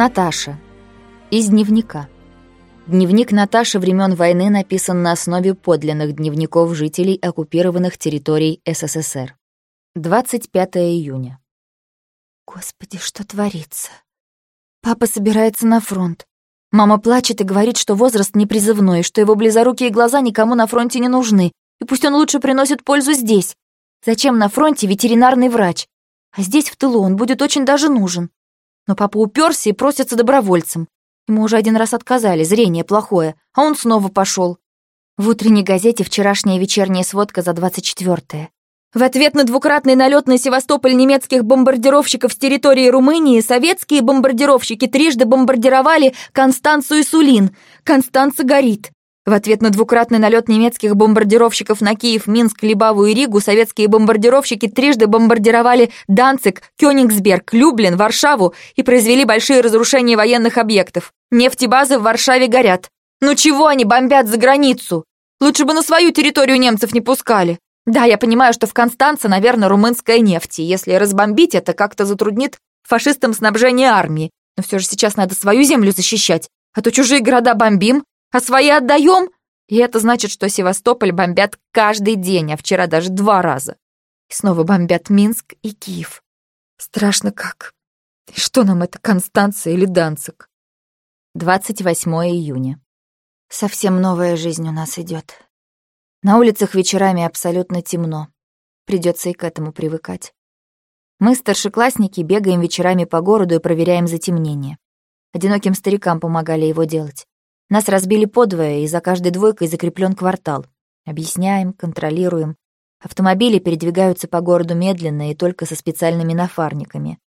Наташа. Из дневника. Дневник Наташи времен войны написан на основе подлинных дневников жителей оккупированных территорий СССР. 25 июня. Господи, что творится? Папа собирается на фронт. Мама плачет и говорит, что возраст непризывной, что его близорукие глаза никому на фронте не нужны, и пусть он лучше приносит пользу здесь. Зачем на фронте ветеринарный врач? А здесь, в тылу, он будет очень даже нужен. Но папа уперся и просится добровольцем. Ему уже один раз отказали, зрение плохое, а он снова пошел. В утренней газете вчерашняя вечерняя сводка за 24-е. В ответ на двукратный налет на Севастополь немецких бомбардировщиков с территории Румынии советские бомбардировщики трижды бомбардировали Констанцию и Сулин. Констанца горит. В ответ на двукратный налет немецких бомбардировщиков на Киев, Минск, Либаву и Ригу советские бомбардировщики трижды бомбардировали Данцик, Кёнигсберг, Люблин, Варшаву и произвели большие разрушения военных объектов. Нефтебазы в Варшаве горят. Ну чего они бомбят за границу? Лучше бы на свою территорию немцев не пускали. Да, я понимаю, что в Констанце, наверное, румынская нефть, и если разбомбить, это как-то затруднит фашистам снабжение армии. Но все же сейчас надо свою землю защищать, а то чужие города бомбим, а свои отдаем? И это значит, что Севастополь бомбят каждый день, а вчера даже два раза. И снова бомбят Минск и Киев. Страшно как. И что нам это, Констанция или Данцик? 28 июня. Совсем новая жизнь у нас идет. На улицах вечерами абсолютно темно. Придется и к этому привыкать. Мы, старшеклассники, бегаем вечерами по городу и проверяем затемнение. Одиноким старикам помогали его делать. Нас разбили подвое, и за каждой двойкой закреплен квартал. Объясняем, контролируем. Автомобили передвигаются по городу медленно и только со специальными нафарниками.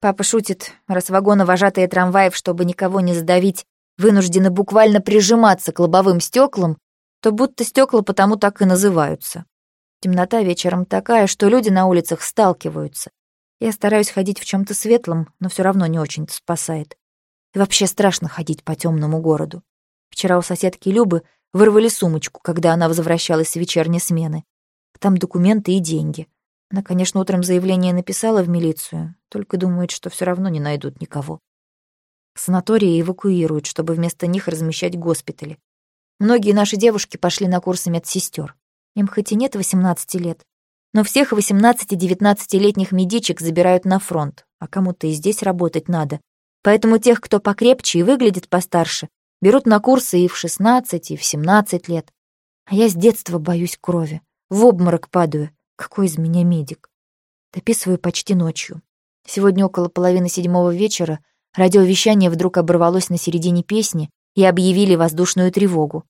Папа шутит, раз вагоны вожатые трамваев, чтобы никого не задавить, вынуждены буквально прижиматься к лобовым стеклам, то будто стекла потому так и называются. Темнота вечером такая, что люди на улицах сталкиваются. Я стараюсь ходить в чем то светлом, но все равно не очень-то спасает. И вообще страшно ходить по темному городу. Вчера у соседки Любы вырвали сумочку, когда она возвращалась с вечерней смены. Там документы и деньги. Она, конечно, утром заявление написала в милицию, только думает, что все равно не найдут никого. Санатории эвакуируют, чтобы вместо них размещать госпитали. Многие наши девушки пошли на курсы медсестер. Им хоть и нет 18 лет, но всех 18-19-летних медичек забирают на фронт, а кому-то и здесь работать надо. Поэтому тех, кто покрепче и выглядит постарше, Берут на курсы и в 16, и в 17 лет. А я с детства боюсь крови. В обморок падаю. Какой из меня медик? Дописываю почти ночью. Сегодня около половины седьмого вечера радиовещание вдруг оборвалось на середине песни и объявили воздушную тревогу.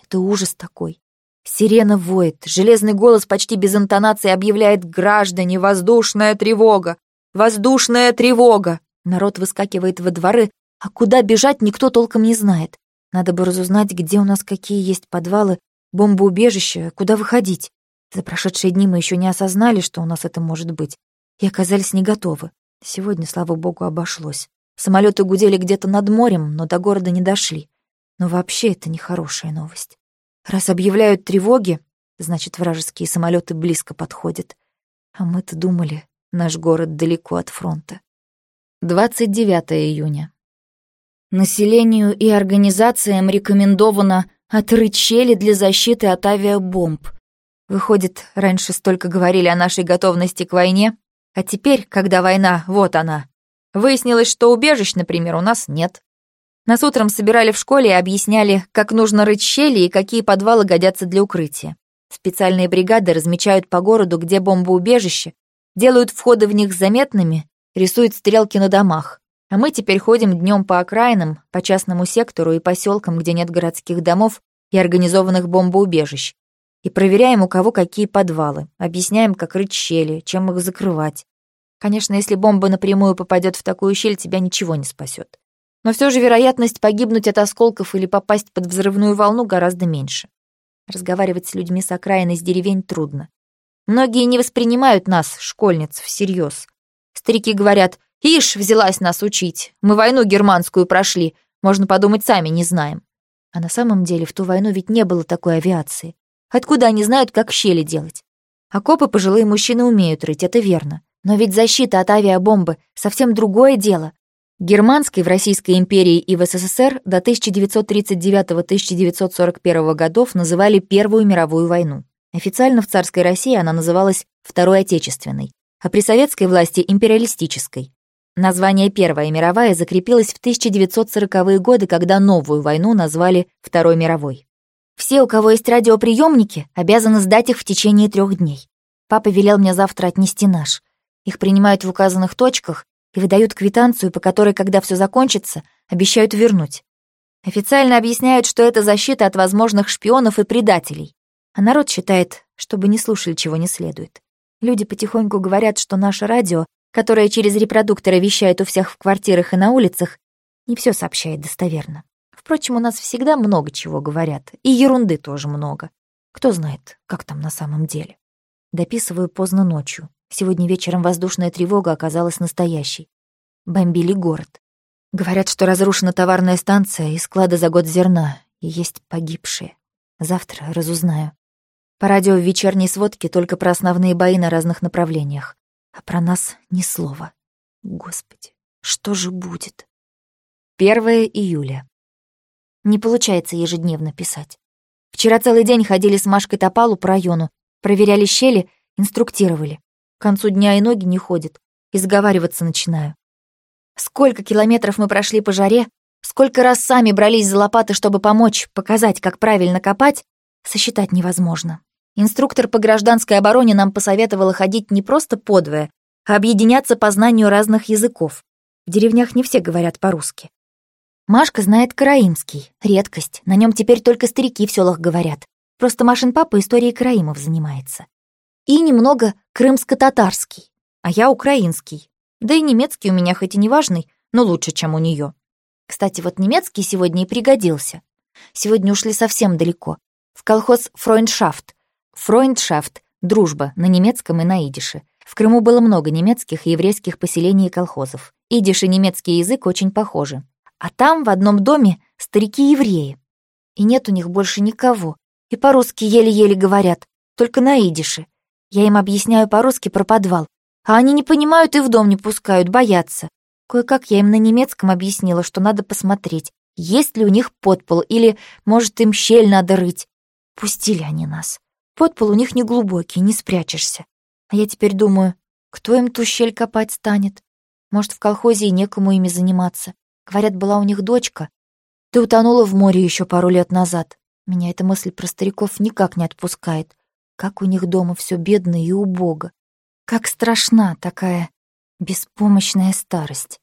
Это ужас такой. Сирена воет, железный голос почти без интонации объявляет «Граждане, воздушная тревога! Воздушная тревога!» Народ выскакивает во дворы, а куда бежать, никто толком не знает. Надо бы разузнать, где у нас какие есть подвалы, бомбоубежища, куда выходить. За прошедшие дни мы еще не осознали, что у нас это может быть, и оказались не готовы. Сегодня, слава богу, обошлось. Самолеты гудели где-то над морем, но до города не дошли. Но вообще это нехорошая новость. Раз объявляют тревоги, значит, вражеские самолеты близко подходят. А мы-то думали, наш город далеко от фронта. 29 июня. Населению и организациям рекомендовано отрыть щели для защиты от авиабомб. Выходит, раньше столько говорили о нашей готовности к войне, а теперь, когда война, вот она. Выяснилось, что убежищ, например, у нас нет. Нас утром собирали в школе и объясняли, как нужно рыть щели и какие подвалы годятся для укрытия. Специальные бригады размечают по городу, где бомбоубежище, делают входы в них заметными, рисуют стрелки на домах. А мы теперь ходим днем по окраинам, по частному сектору и поселкам, где нет городских домов и организованных бомбоубежищ. И проверяем, у кого какие подвалы, объясняем, как рыть щели, чем их закрывать. Конечно, если бомба напрямую попадет в такую щель, тебя ничего не спасет. Но все же вероятность погибнуть от осколков или попасть под взрывную волну гораздо меньше. Разговаривать с людьми с окраины, с деревень трудно. Многие не воспринимают нас, школьниц, всерьез. Старики говорят, Ишь, взялась нас учить. Мы войну германскую прошли. Можно подумать, сами не знаем. А на самом деле в ту войну ведь не было такой авиации. Откуда они знают, как щели делать? Окопы пожилые мужчины умеют рыть, это верно. Но ведь защита от авиабомбы — совсем другое дело. Германской в Российской империи и в СССР до 1939-1941 годов называли Первую мировую войну. Официально в царской России она называлась Второй Отечественной, а при советской власти — империалистической. Название Первая мировая закрепилось в 1940-е годы, когда новую войну назвали Второй мировой. Все, у кого есть радиоприемники, обязаны сдать их в течение трех дней. Папа велел мне завтра отнести наш. Их принимают в указанных точках и выдают квитанцию, по которой, когда все закончится, обещают вернуть. Официально объясняют, что это защита от возможных шпионов и предателей. А народ считает, чтобы не слушали, чего не следует. Люди потихоньку говорят, что наше радио, которое через репродукторы вещает у всех в квартирах и на улицах, не все сообщает достоверно. Впрочем, у нас всегда много чего говорят, и ерунды тоже много. Кто знает, как там на самом деле. Дописываю поздно ночью. Сегодня вечером воздушная тревога оказалась настоящей. Бомбили город. Говорят, что разрушена товарная станция и склады за год зерна, и есть погибшие. Завтра разузнаю. По радио в вечерней сводке только про основные бои на разных направлениях. А про нас ни слова. Господи, что же будет? 1 июля. Не получается ежедневно писать. Вчера целый день ходили с Машкой Топалу по району, проверяли щели, инструктировали. К концу дня и ноги не ходят, и сговариваться начинаю. Сколько километров мы прошли по жаре, сколько раз сами брались за лопаты, чтобы помочь, показать, как правильно копать, сосчитать невозможно. Инструктор по гражданской обороне нам посоветовала ходить не просто подвое, а объединяться по знанию разных языков. В деревнях не все говорят по-русски. Машка знает караимский, редкость, на нем теперь только старики в селах говорят. Просто Машин папа историей караимов занимается. И немного крымско-татарский, а я украинский. Да и немецкий у меня хоть и не важный, но лучше, чем у нее. Кстати, вот немецкий сегодня и пригодился. Сегодня ушли совсем далеко. В колхоз «Фройндшафт». «Фройндшафт» — дружба на немецком и на идише. В Крыму было много немецких и еврейских поселений и колхозов. Идиш и немецкий язык очень похожи. А там, в одном доме, старики-евреи. И нет у них больше никого. И по-русски еле-еле говорят, только на идише. Я им объясняю по-русски про подвал. А они не понимают и в дом не пускают, боятся. Кое-как я им на немецком объяснила, что надо посмотреть, есть ли у них подпол, или, может, им щель надо рыть. Пустили они нас. Подпол у них не глубокий, не спрячешься. А я теперь думаю, кто им ту щель копать станет? Может, в колхозе и некому ими заниматься. Говорят, была у них дочка. Ты утонула в море еще пару лет назад. Меня эта мысль про стариков никак не отпускает. Как у них дома все бедно и убого. Как страшна такая беспомощная старость.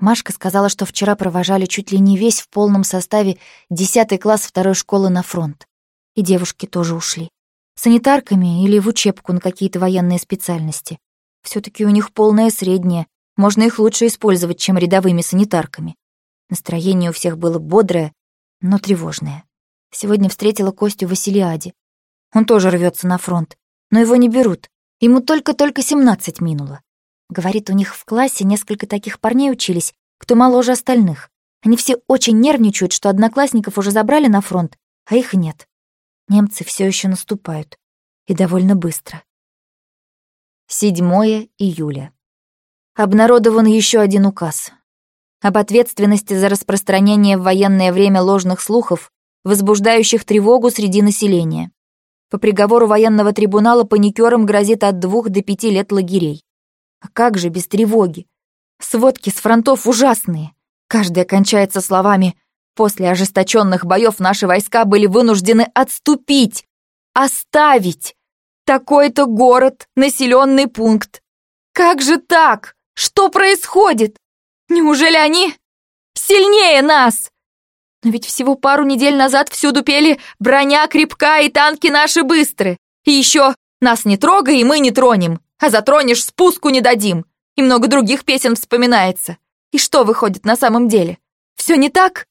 Машка сказала, что вчера провожали чуть ли не весь в полном составе десятый класс второй школы на фронт. И девушки тоже ушли. Санитарками или в учебку на какие-то военные специальности. все таки у них полное среднее, можно их лучше использовать, чем рядовыми санитарками. Настроение у всех было бодрое, но тревожное. Сегодня встретила Костю Василиаде. Он тоже рвется на фронт, но его не берут. Ему только-только 17 минуло. Говорит, у них в классе несколько таких парней учились, кто моложе остальных. Они все очень нервничают, что одноклассников уже забрали на фронт, а их нет. Немцы все еще наступают. И довольно быстро. 7 июля обнародован еще один указ об ответственности за распространение в военное время ложных слухов, возбуждающих тревогу среди населения. По приговору военного трибунала паникерам грозит от двух до пяти лет лагерей. А как же без тревоги? Сводки с фронтов ужасные. Каждая кончается словами «После ожесточенных боев наши войска были вынуждены отступить, оставить такой-то город, населенный пункт. Как же так? Что происходит? Неужели они сильнее нас? Но ведь всего пару недель назад всюду пели «Броня крепка и танки наши быстры». И еще «Нас не трогай, и мы не тронем, а затронешь, спуску не дадим». И много других песен вспоминается. И что выходит на самом деле? Все не так?